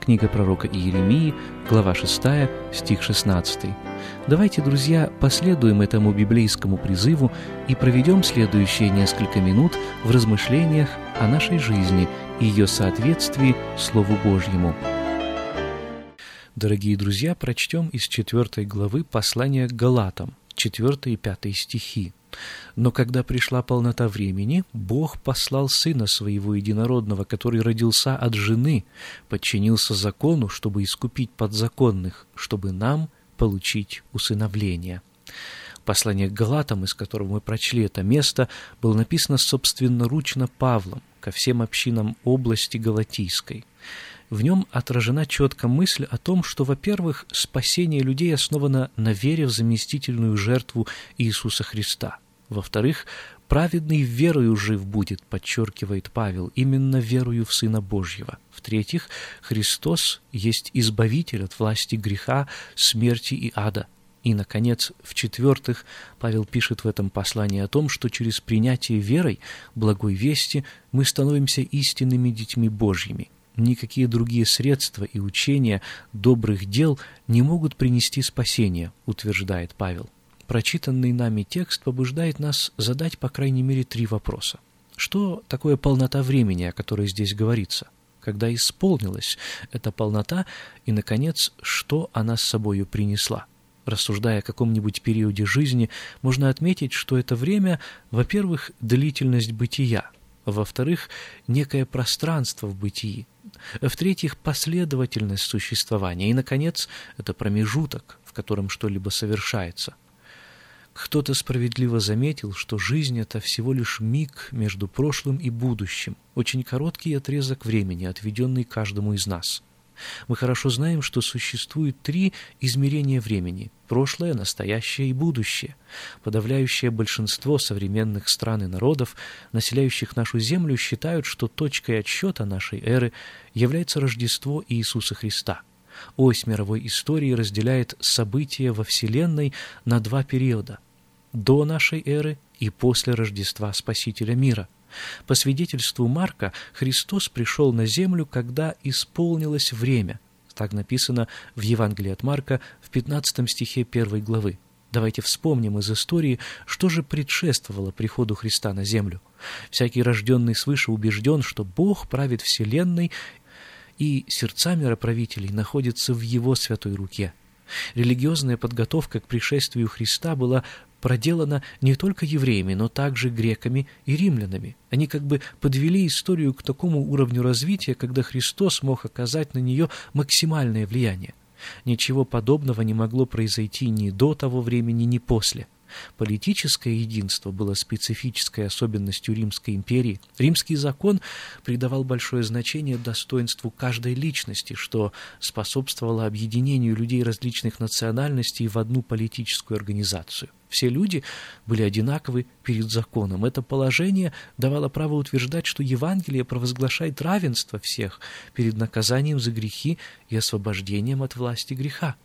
Книга пророка Иеремии, глава 6, стих 16. Давайте, друзья, последуем этому библейскому призыву и проведем следующие несколько минут в размышлениях о нашей жизни и ее соответствии Слову Божьему. Дорогие друзья, прочтем из 4 главы послания к Галатам, 4 и 5 стихи. Но когда пришла полнота времени, Бог послал Сына Своего Единородного, который родился от жены, подчинился закону, чтобы искупить подзаконных, чтобы нам получить усыновление. Послание к Галатам, из которого мы прочли это место, было написано собственноручно Павлом ко всем общинам области Галатийской. В нем отражена четко мысль о том, что, во-первых, спасение людей основано на вере в заместительную жертву Иисуса Христа. Во-вторых, праведный верою жив будет, подчеркивает Павел, именно верою в Сына Божьего. В-третьих, Христос есть избавитель от власти греха, смерти и ада. И, наконец, в-четвертых, Павел пишет в этом послании о том, что через принятие верой благой вести мы становимся истинными детьми Божьими – никакие другие средства и учения добрых дел не могут принести спасение, утверждает Павел. Прочитанный нами текст побуждает нас задать по крайней мере три вопроса. Что такое полнота времени, о которой здесь говорится? Когда исполнилась эта полнота? И, наконец, что она с собою принесла? Рассуждая о каком-нибудь периоде жизни, можно отметить, что это время, во-первых, длительность бытия, во-вторых, некое пространство в бытии, в-третьих, последовательность существования. И, наконец, это промежуток, в котором что-либо совершается. Кто-то справедливо заметил, что жизнь — это всего лишь миг между прошлым и будущим, очень короткий отрезок времени, отведенный каждому из нас — мы хорошо знаем, что существует три измерения времени – прошлое, настоящее и будущее. Подавляющее большинство современных стран и народов, населяющих нашу землю, считают, что точкой отсчета нашей эры является Рождество Иисуса Христа. Ось мировой истории разделяет события во Вселенной на два периода – до нашей эры и после Рождества Спасителя мира – по свидетельству Марка, Христос пришел на землю, когда исполнилось время. Так написано в Евангелии от Марка в 15 стихе 1 главы. Давайте вспомним из истории, что же предшествовало приходу Христа на землю. Всякий рожденный свыше убежден, что Бог правит вселенной, и сердца мироправителей находятся в Его святой руке. Религиозная подготовка к пришествию Христа была проделана не только евреями, но также греками и римлянами. Они как бы подвели историю к такому уровню развития, когда Христос мог оказать на нее максимальное влияние. Ничего подобного не могло произойти ни до того времени, ни после – Политическое единство было специфической особенностью Римской империи. Римский закон придавал большое значение достоинству каждой личности, что способствовало объединению людей различных национальностей в одну политическую организацию. Все люди были одинаковы перед законом. Это положение давало право утверждать, что Евангелие провозглашает равенство всех перед наказанием за грехи и освобождением от власти греха.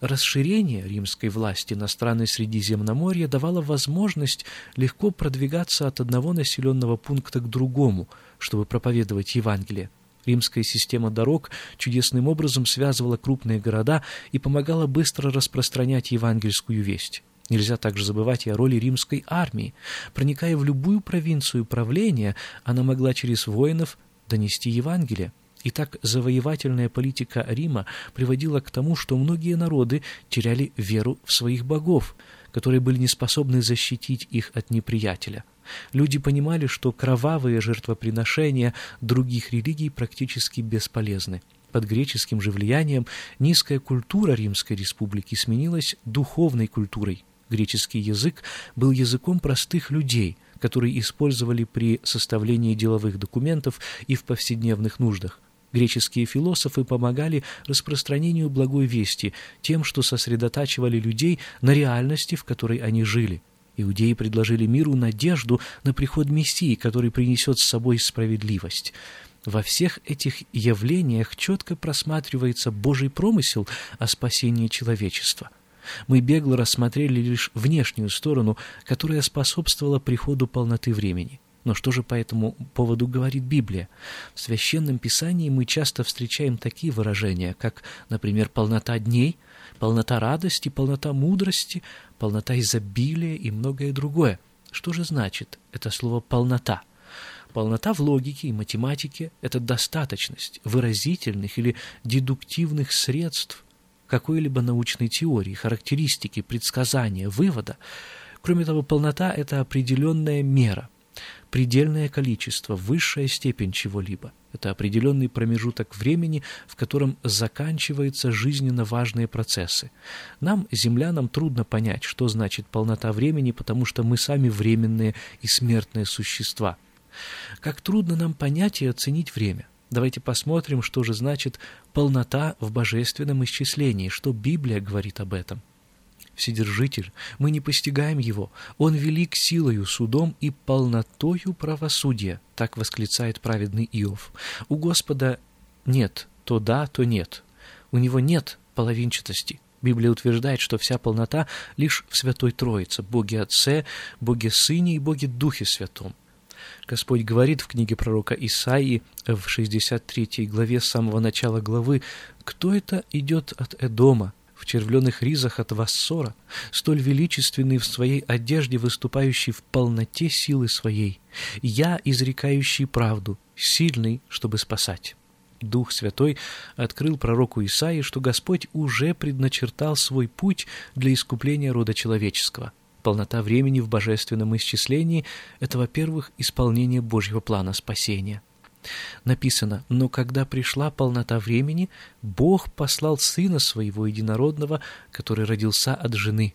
Расширение римской власти на страны Средиземноморья давало возможность легко продвигаться от одного населенного пункта к другому, чтобы проповедовать Евангелие. Римская система дорог чудесным образом связывала крупные города и помогала быстро распространять евангельскую весть. Нельзя также забывать и о роли римской армии. Проникая в любую провинцию правления, она могла через воинов донести Евангелие. Итак, завоевательная политика Рима приводила к тому, что многие народы теряли веру в своих богов, которые были не способны защитить их от неприятеля. Люди понимали, что кровавые жертвоприношения других религий практически бесполезны. Под греческим же влиянием низкая культура Римской республики сменилась духовной культурой. Греческий язык был языком простых людей, которые использовали при составлении деловых документов и в повседневных нуждах. Греческие философы помогали распространению благой вести тем, что сосредотачивали людей на реальности, в которой они жили. Иудеи предложили миру надежду на приход Мессии, который принесет с собой справедливость. Во всех этих явлениях четко просматривается Божий промысел о спасении человечества. Мы бегло рассмотрели лишь внешнюю сторону, которая способствовала приходу полноты времени. Но что же по этому поводу говорит Библия? В Священном Писании мы часто встречаем такие выражения, как, например, полнота дней, полнота радости, полнота мудрости, полнота изобилия и многое другое. Что же значит это слово «полнота»? Полнота в логике и математике – это достаточность выразительных или дедуктивных средств какой-либо научной теории, характеристики, предсказания, вывода. Кроме того, полнота – это определенная мера, предельное количество, высшая степень чего-либо. Это определенный промежуток времени, в котором заканчиваются жизненно важные процессы. Нам, землянам, трудно понять, что значит полнота времени, потому что мы сами временные и смертные существа. Как трудно нам понять и оценить время. Давайте посмотрим, что же значит полнота в божественном исчислении, что Библия говорит об этом. Вседержитель, мы не постигаем Его. Он велик силою, судом и полнотою правосудия, так восклицает праведный Иов. У Господа нет то да, то нет. У Него нет половинчатости. Библия утверждает, что вся полнота лишь в Святой Троице, Боге Отце, Боге Сыне и Боге Духе Святом. Господь говорит в книге пророка Исаии в 63 главе с самого начала главы, «Кто это идет от Эдома, в червленых ризах от Вассора, столь величественный в своей одежде, выступающий в полноте силы своей, я, изрекающий правду, сильный, чтобы спасать». Дух Святой открыл пророку Исаии, что Господь уже предначертал свой путь для искупления рода человеческого. Полнота времени в божественном исчислении – это, во-первых, исполнение Божьего плана спасения – Написано, «Но когда пришла полнота времени, Бог послал Сына Своего Единородного, который родился от жены».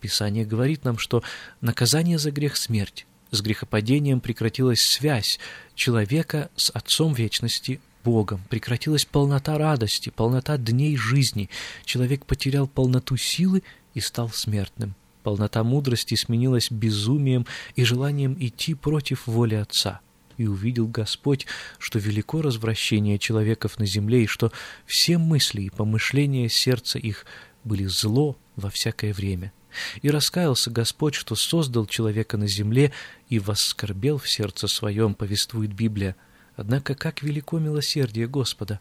Писание говорит нам, что наказание за грех – смерть. С грехопадением прекратилась связь человека с Отцом Вечности, Богом, прекратилась полнота радости, полнота дней жизни. Человек потерял полноту силы и стал смертным. Полнота мудрости сменилась безумием и желанием идти против воли Отца и увидел Господь, что велико развращение человеков на земле, и что все мысли и помышления сердца их были зло во всякое время. И раскаялся Господь, что создал человека на земле и воскорбел в сердце своем, повествует Библия. Однако как велико милосердие Господа!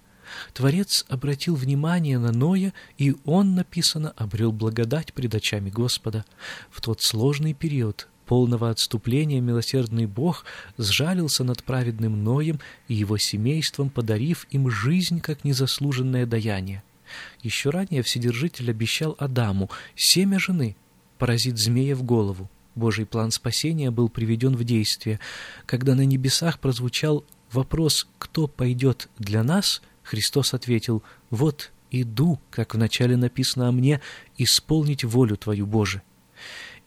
Творец обратил внимание на Ноя, и он, написано, обрел благодать пред очами Господа. В тот сложный период полного отступления милосердный Бог сжалился над праведным Ноем и его семейством, подарив им жизнь как незаслуженное даяние. Еще ранее Вседержитель обещал Адаму семя жены, поразит змея в голову. Божий план спасения был приведен в действие. Когда на небесах прозвучал вопрос «Кто пойдет для нас?», Христос ответил «Вот иду, как вначале написано о мне, исполнить волю Твою, Боже»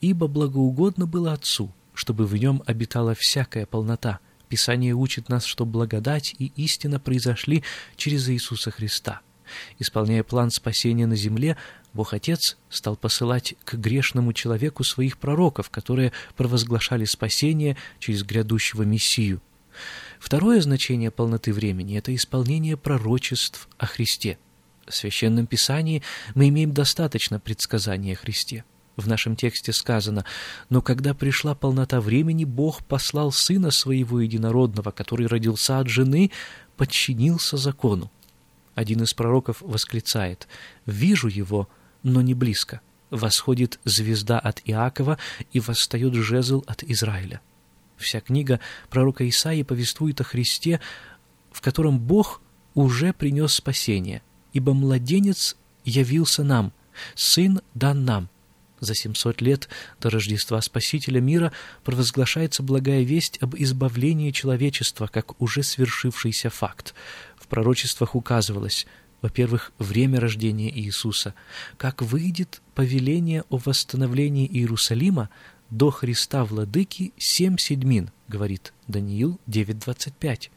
ибо благоугодно было Отцу, чтобы в нем обитала всякая полнота. Писание учит нас, что благодать и истина произошли через Иисуса Христа. Исполняя план спасения на земле, Бог Отец стал посылать к грешному человеку своих пророков, которые провозглашали спасение через грядущего Мессию. Второе значение полноты времени – это исполнение пророчеств о Христе. В Священном Писании мы имеем достаточно предсказаний о Христе. В нашем тексте сказано, «Но когда пришла полнота времени, Бог послал Сына Своего Единородного, который родился от жены, подчинился закону». Один из пророков восклицает, «Вижу его, но не близко. Восходит звезда от Иакова и восстает жезл от Израиля». Вся книга пророка Исаии повествует о Христе, в котором Бог уже принес спасение, ибо младенец явился нам, сын дан нам – за 700 лет до Рождества Спасителя мира провозглашается благая весть об избавлении человечества как уже свершившийся факт. В пророчествах указывалось, во-первых, время рождения Иисуса, как выйдет повеление о восстановлении Иерусалима до Христа Владыки семь седьмин, говорит Даниил 9.25.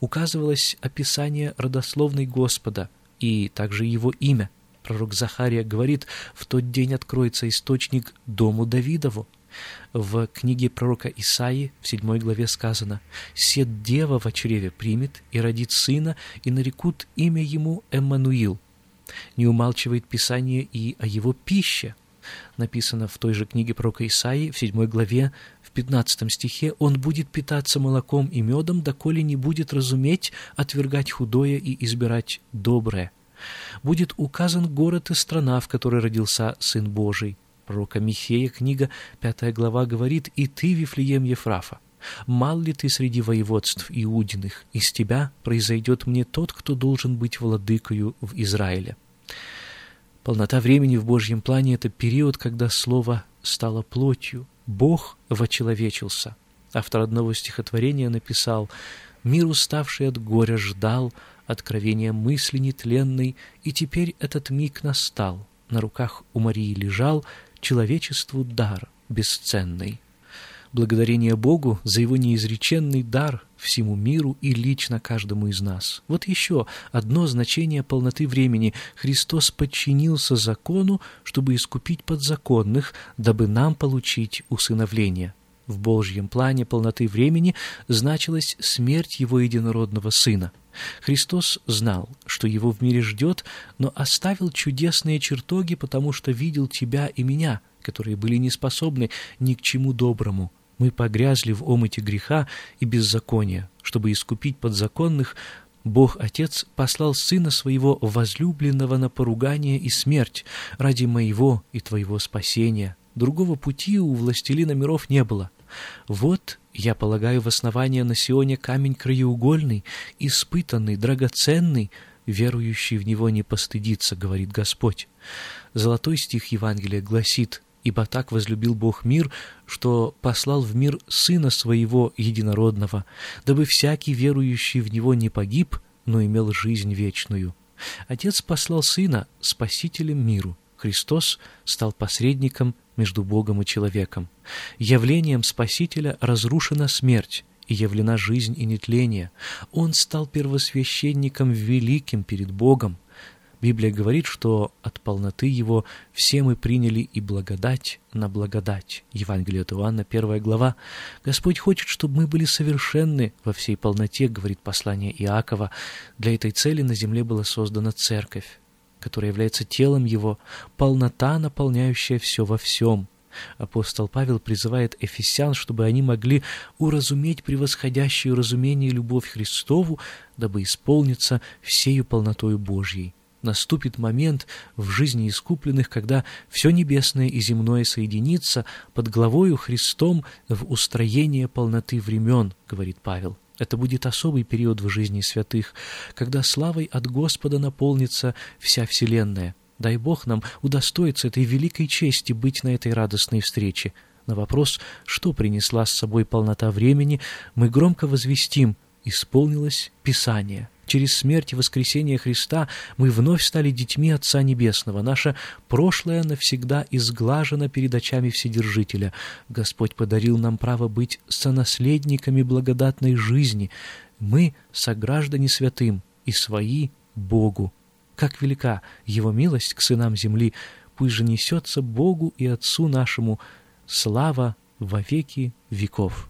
указывалось описание родословной Господа и также его имя. Пророк Захария говорит, в тот день откроется источник дому Давидову. В книге пророка Исаии в седьмой главе сказано «Сед дева в чреве примет и родит сына, и нарекут имя ему Эммануил». Не умалчивает Писание и о его пище. Написано в той же книге пророка Исаии в седьмой главе в пятнадцатом стихе «Он будет питаться молоком и медом, доколе не будет разуметь, отвергать худое и избирать доброе». Будет указан город и страна, в которой родился Сын Божий – пророка Михея, книга 5 глава, говорит «И ты, Вифлеем Ефрафа, мал ли ты среди воеводств Иудиных? Из тебя произойдет мне тот, кто должен быть владыкою в Израиле». Полнота времени в Божьем плане — это период, когда Слово стало плотью, Бог вочеловечился. Автор одного стихотворения написал «Мир, уставший от горя, ждал откровения мысли нетленной, и теперь этот миг настал. На руках у Марии лежал человечеству дар бесценный. Благодарение Богу за Его неизреченный дар всему миру и лично каждому из нас. Вот еще одно значение полноты времени. Христос подчинился закону, чтобы искупить подзаконных, дабы нам получить усыновление. В Божьем плане полноты времени значилась смерть Его единородного Сына. Христос знал, что его в мире ждет, но оставил чудесные чертоги, потому что видел тебя и меня, которые были не способны ни к чему доброму. Мы погрязли в омыте греха и беззакония. Чтобы искупить подзаконных, Бог Отец послал Сына Своего возлюбленного на поругание и смерть ради моего и твоего спасения. Другого пути у властелина миров не было. Вот я полагаю в основание на Сионе камень краеугольный, испытанный, драгоценный, верующий в него не постыдится, говорит Господь. Золотой стих Евангелия гласит, «Ибо так возлюбил Бог мир, что послал в мир Сына Своего Единородного, дабы всякий верующий в Него не погиб, но имел жизнь вечную». Отец послал Сына Спасителем миру. Христос стал посредником между Богом и человеком. Явлением Спасителя разрушена смерть, и явлена жизнь и нетление. Он стал первосвященником великим перед Богом. Библия говорит, что от полноты Его все мы приняли и благодать на благодать. Евангелие от Иоанна, 1 глава. Господь хочет, чтобы мы были совершенны во всей полноте, говорит послание Иакова. Для этой цели на земле была создана церковь которая является телом Его, полнота, наполняющая все во всем. Апостол Павел призывает эфесян, чтобы они могли уразуметь превосходящую разумение любовь Христову, дабы исполниться всею полнотою Божьей. Наступит момент в жизни искупленных, когда все небесное и земное соединится под главою Христом в устроение полноты времен, говорит Павел. Это будет особый период в жизни святых, когда славой от Господа наполнится вся вселенная. Дай Бог нам удостоиться этой великой чести быть на этой радостной встрече. На вопрос, что принесла с собой полнота времени, мы громко возвестим «Исполнилось Писание». Через смерть и воскресение Христа мы вновь стали детьми Отца Небесного. Наше прошлое навсегда изглажено перед очами Вседержителя. Господь подарил нам право быть сонаследниками благодатной жизни. Мы сограждане святым и свои Богу. Как велика Его милость к сынам земли, пусть же несется Богу и Отцу нашему слава во веки веков.